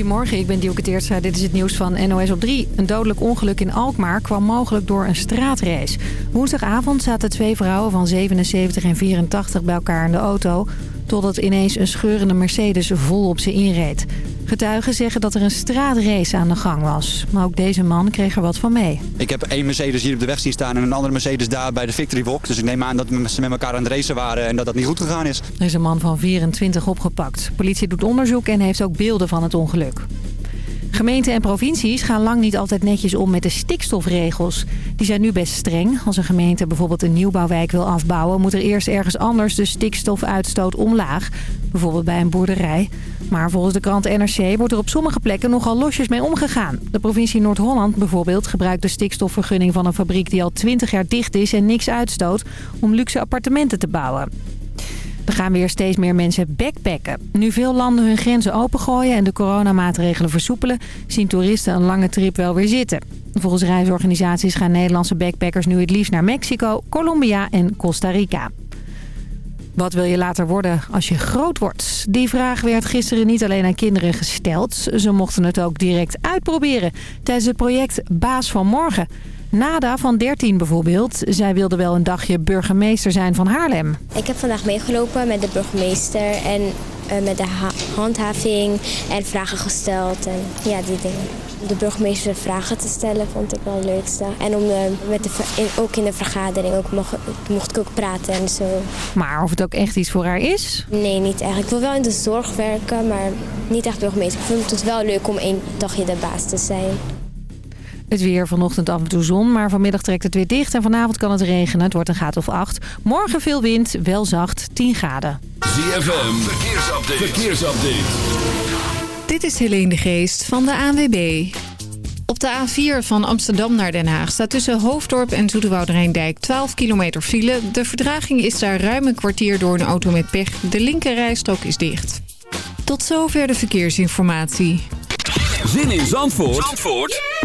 Goedemorgen, ik ben Dielke. Dit is het nieuws van NOS op 3. Een dodelijk ongeluk in Alkmaar kwam mogelijk door een straatrace. Woensdagavond zaten twee vrouwen van 77 en 84 bij elkaar in de auto... totdat ineens een scheurende Mercedes vol op ze inreed. Getuigen zeggen dat er een straatrace aan de gang was. Maar ook deze man kreeg er wat van mee. Ik heb één Mercedes hier op de weg zien staan en een andere Mercedes daar bij de Victory Walk. Dus ik neem aan dat ze met elkaar aan het racen waren en dat dat niet goed gegaan is. Er is een man van 24 opgepakt. Politie doet onderzoek en heeft ook beelden van het ongeluk. Gemeenten en provincies gaan lang niet altijd netjes om met de stikstofregels. Die zijn nu best streng. Als een gemeente bijvoorbeeld een nieuwbouwwijk wil afbouwen... moet er eerst ergens anders de stikstofuitstoot omlaag. Bijvoorbeeld bij een boerderij. Maar volgens de krant NRC wordt er op sommige plekken nogal losjes mee omgegaan. De provincie Noord-Holland bijvoorbeeld gebruikt de stikstofvergunning van een fabriek... die al 20 jaar dicht is en niks uitstoot... om luxe appartementen te bouwen. Er gaan weer steeds meer mensen backpacken. Nu veel landen hun grenzen opengooien en de coronamaatregelen versoepelen... zien toeristen een lange trip wel weer zitten. Volgens reisorganisaties gaan Nederlandse backpackers nu het liefst naar Mexico, Colombia en Costa Rica. Wat wil je later worden als je groot wordt? Die vraag werd gisteren niet alleen aan kinderen gesteld. Ze mochten het ook direct uitproberen tijdens het project Baas van Morgen... Nada van 13 bijvoorbeeld. Zij wilde wel een dagje burgemeester zijn van Haarlem. Ik heb vandaag meegelopen met de burgemeester en uh, met de handhaving en vragen gesteld en ja, die dingen. De burgemeester vragen te stellen vond ik wel het leukste. En om, uh, met de, ook in de vergadering ook mocht, mocht ik ook praten en zo. Maar of het ook echt iets voor haar is? Nee, niet echt. Ik wil wel in de zorg werken, maar niet echt burgemeester. Ik vind het wel leuk om één dagje de baas te zijn. Het weer vanochtend af en toe zon, maar vanmiddag trekt het weer dicht... en vanavond kan het regenen. Het wordt een graad of 8. Morgen veel wind, wel zacht, 10 graden. ZFM, verkeersupdate. verkeersupdate. Dit is Helene de Geest van de ANWB. Op de A4 van Amsterdam naar Den Haag staat tussen Hoofddorp en Zoeterwoud Rijndijk 12 kilometer file. De verdraging is daar ruim een kwartier door een auto met pech. De linkerrijstrook is dicht. Tot zover de verkeersinformatie. Zin in Zandvoort? Zandvoort?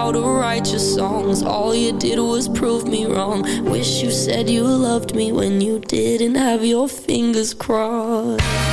how to write your songs. All you did was prove me wrong. Wish you said you loved me when you didn't have your fingers crossed.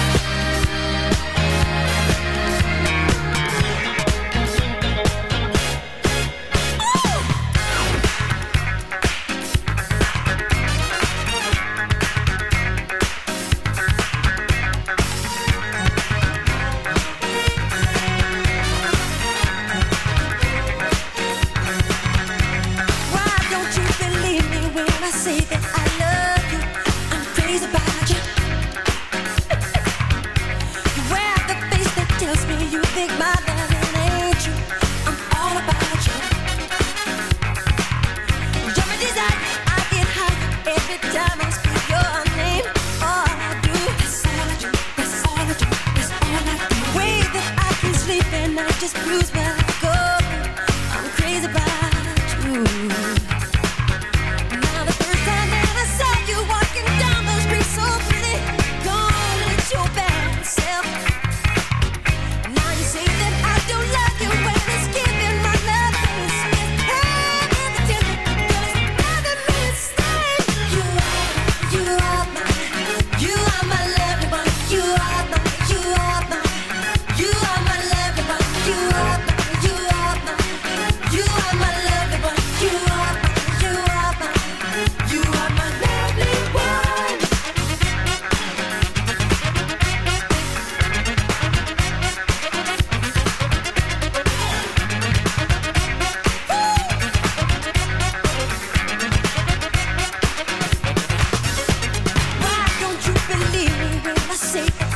Say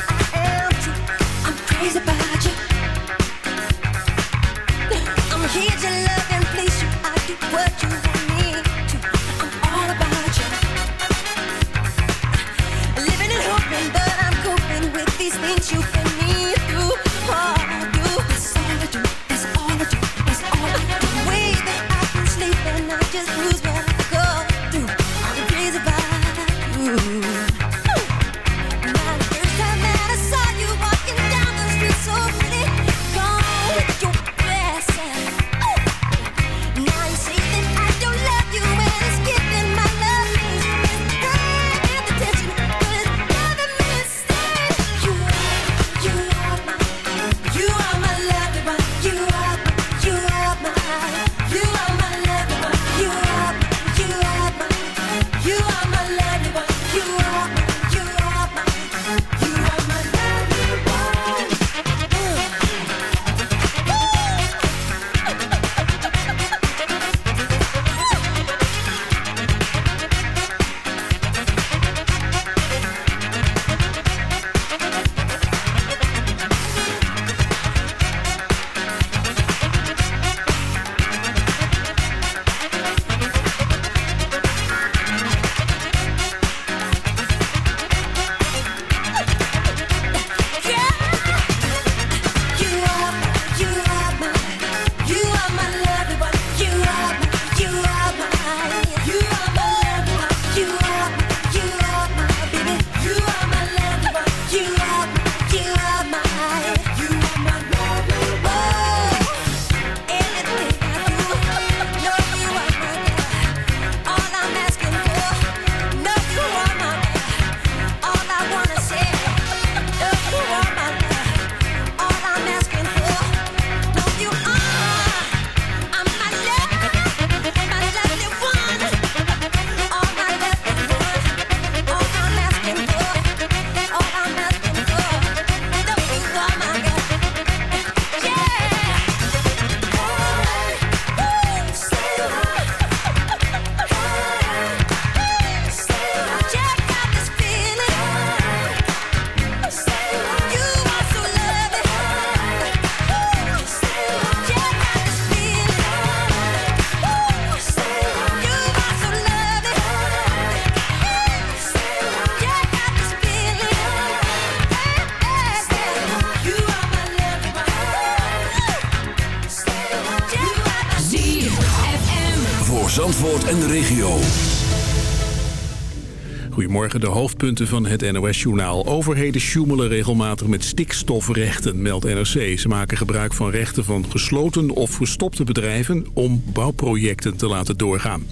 De hoofdpunten van het NOS-journaal. Overheden sjoemelen regelmatig met stikstofrechten, meldt NRC. Ze maken gebruik van rechten van gesloten of verstopte bedrijven... om bouwprojecten te laten doorgaan.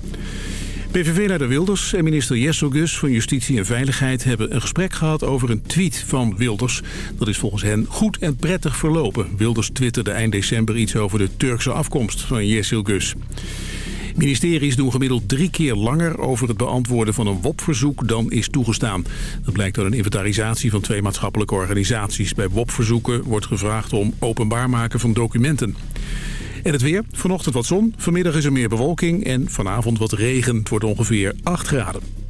PVV-leider Wilders en minister Jesselgus van Justitie en Veiligheid... hebben een gesprek gehad over een tweet van Wilders. Dat is volgens hen goed en prettig verlopen. Wilders twitterde eind december iets over de Turkse afkomst van Jesselgus. Ministeries doen gemiddeld drie keer langer over het beantwoorden van een WOP-verzoek dan is toegestaan. Dat blijkt uit een inventarisatie van twee maatschappelijke organisaties. Bij WOP-verzoeken wordt gevraagd om openbaar maken van documenten. En het weer. Vanochtend wat zon. Vanmiddag is er meer bewolking. En vanavond wat regen. Het wordt ongeveer 8 graden.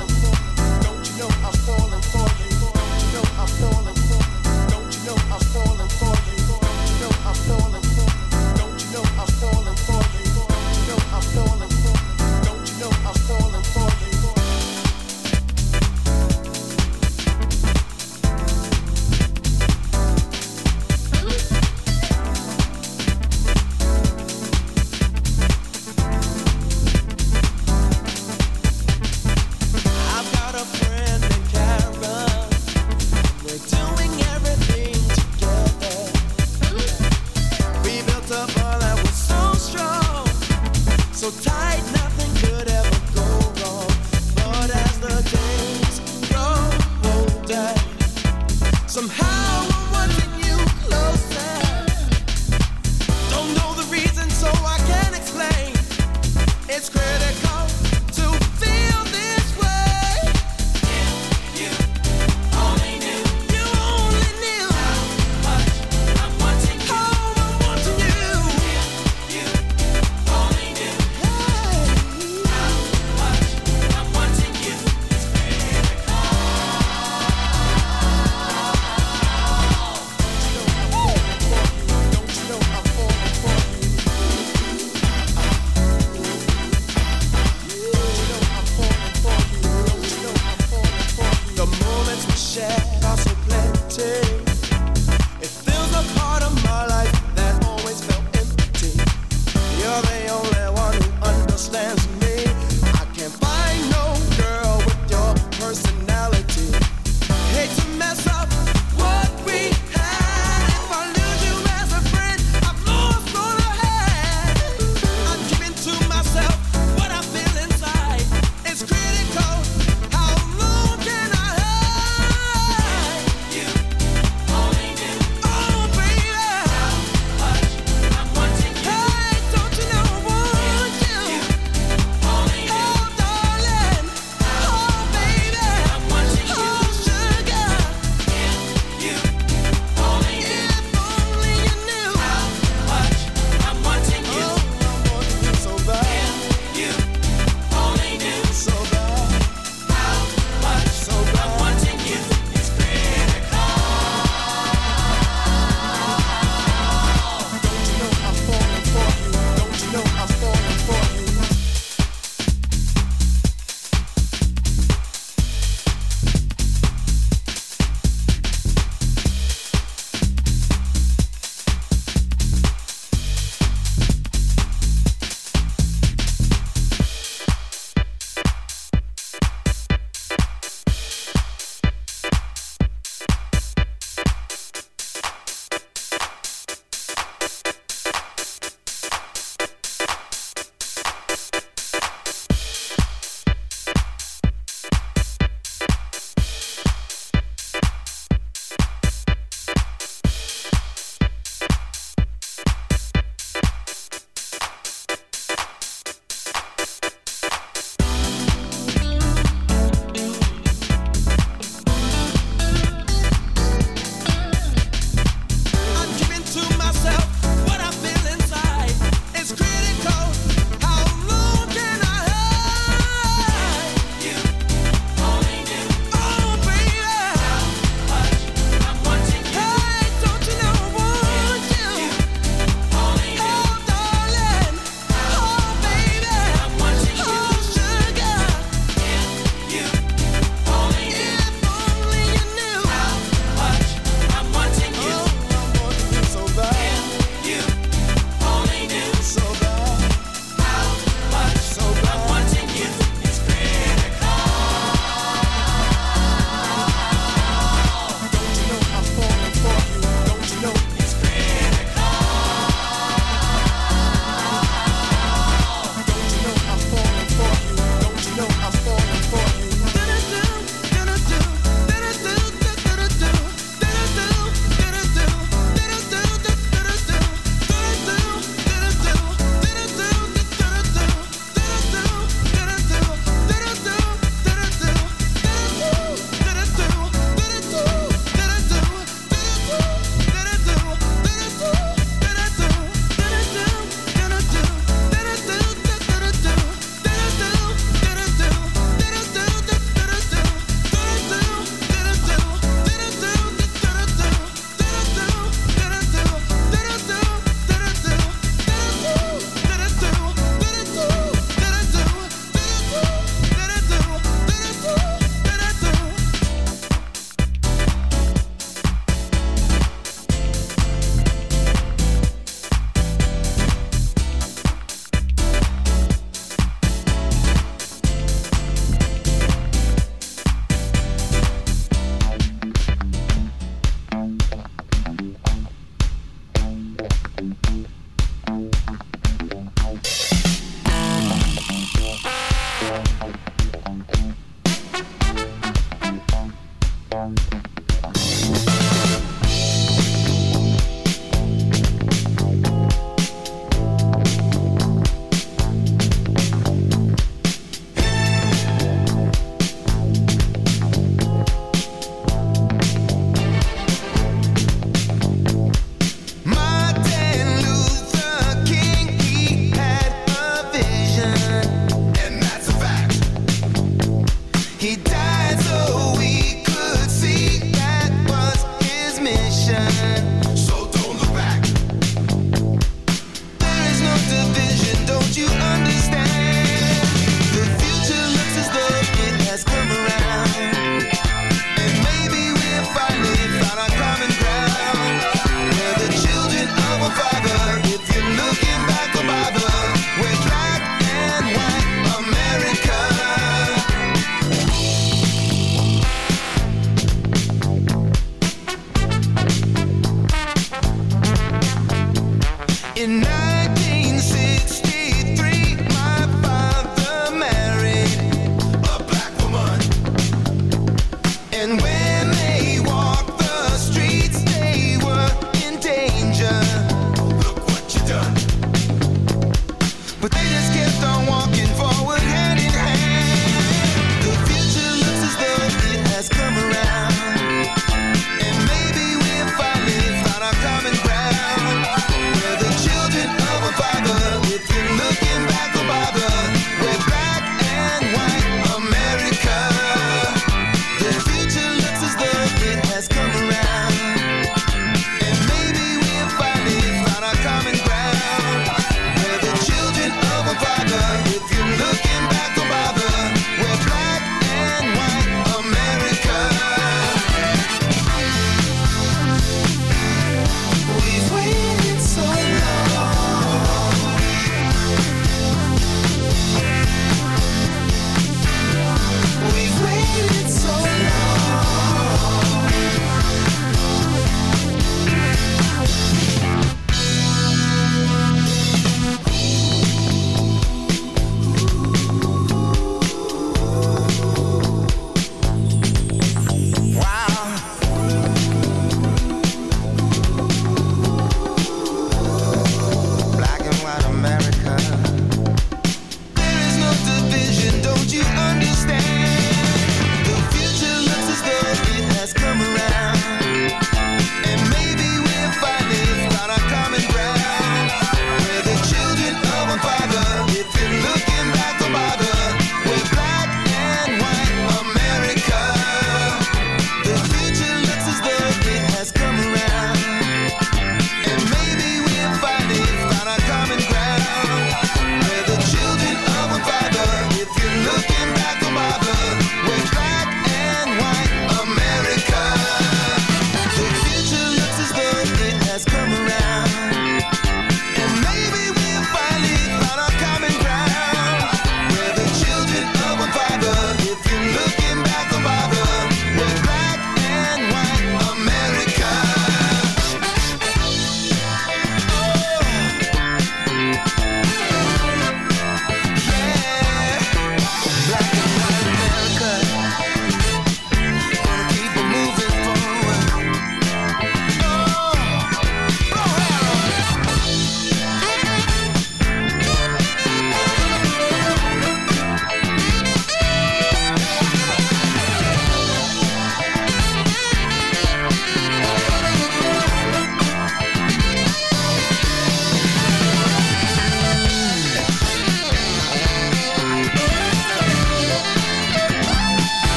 kept on walking forward